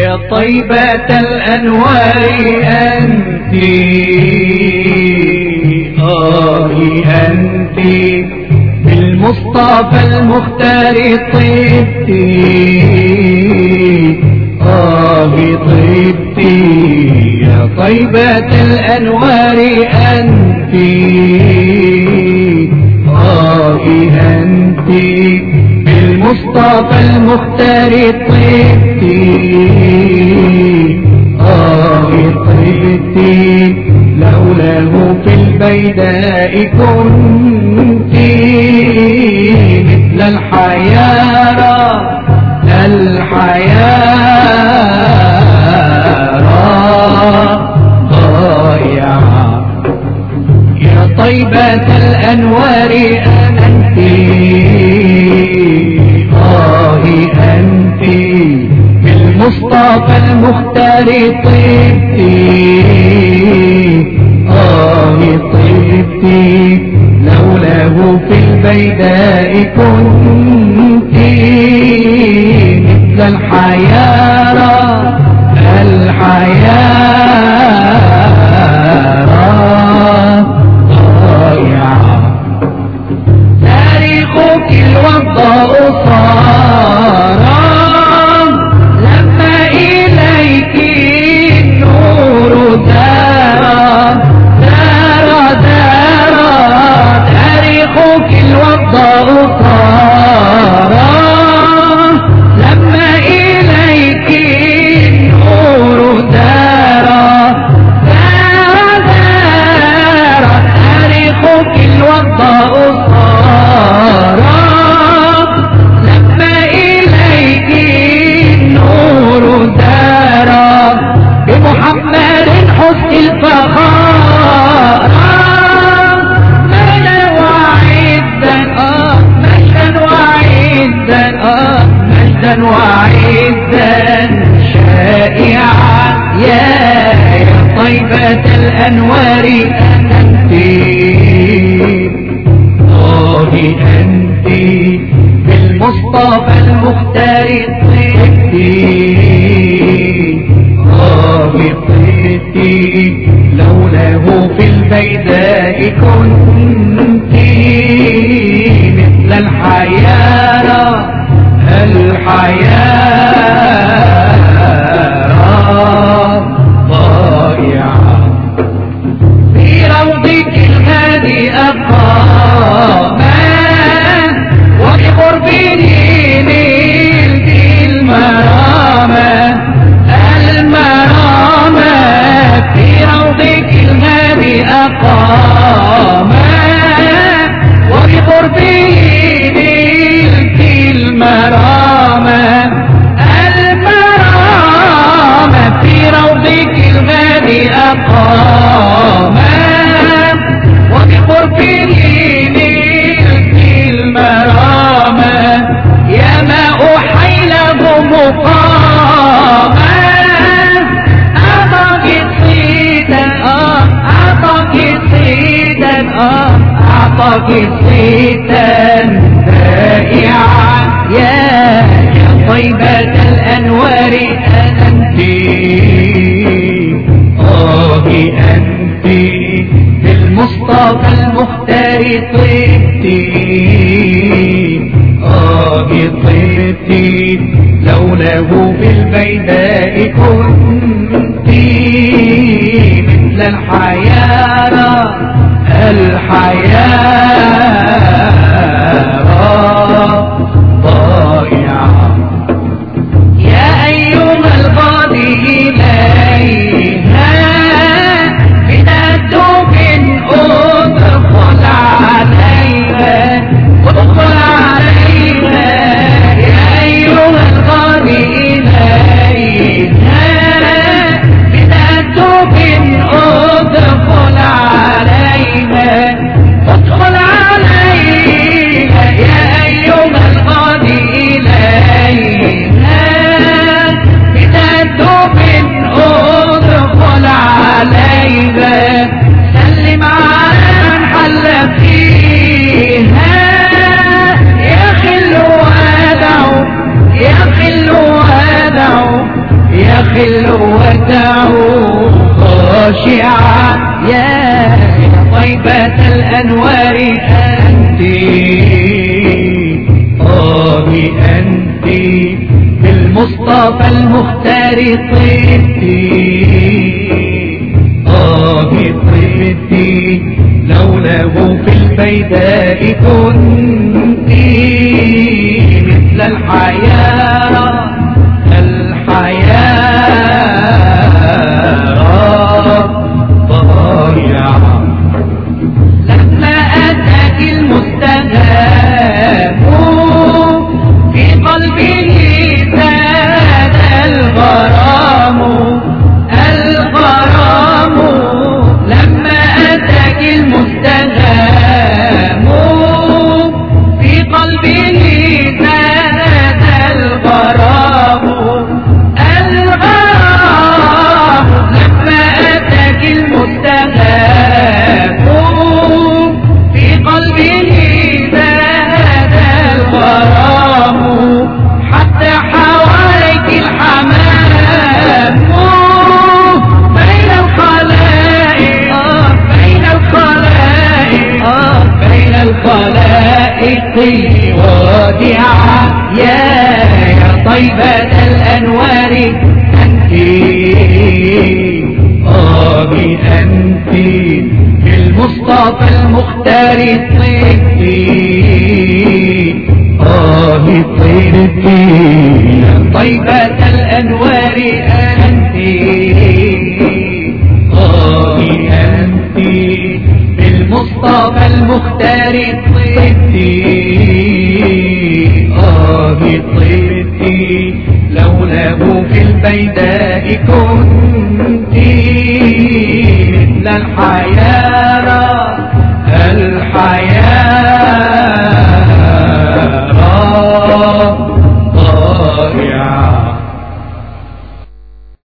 يا طيبة الأنوار أنت. آه أنت. بالمصطفى المختار طبت. آه طبت. يا طيبة الأنوار أنت. آه أنت. بالمصطفى المختار طبت آه طبت لولاه في البيداء كنت. مثل الحيارى الحيارى ضائعة يا طيبة الأنوار آه بالمصطفى المختار طبت آه طبت لولاه في البيداء كنت. مثل الحيارى الحيارى آه طبت لولاه في البيداء كنت. مثل الحيارى الحيارى المرامة المرامة في روضك الغالي أقاما وبقربه نلت المرامة يا ماء حيله مقاما أعطاك صيدا آه أعطاك صيدا آه أعطاك صيدا بائعا يا طيبة الأنوار أنت آه أنت بالمصطفى المختار طبت آه لولاه في البيداء كنت مثل الحيارى الحيارى حلوة تعود خاشعة يا طيبة الأنوار أنت. آه أنت. بالمصطفى المختار طيبتي آه طيبتي لولاه في البيداء كنت. مثل الحياة الخلائق وادعة يا يا طيبة الأنوار أنت آه أنت بالمصطفى المختار طيبتي آه طيبتي يا طيبة الأنوار أنت بالمصطفى المختار طيبتي آه طيبتي لولاه في البيداء كنت. مثل الحياة الحياة.